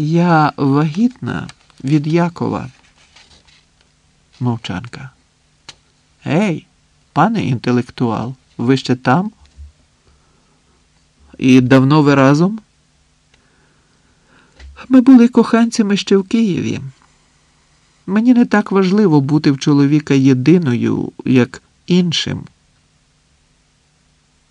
Я вагітна від Якова. Мовчанка. Ей, пане інтелектуал, ви ще там? І давно ви разом? Ми були коханцями ще в Києві. Мені не так важливо бути в чоловіка єдиною, як іншим.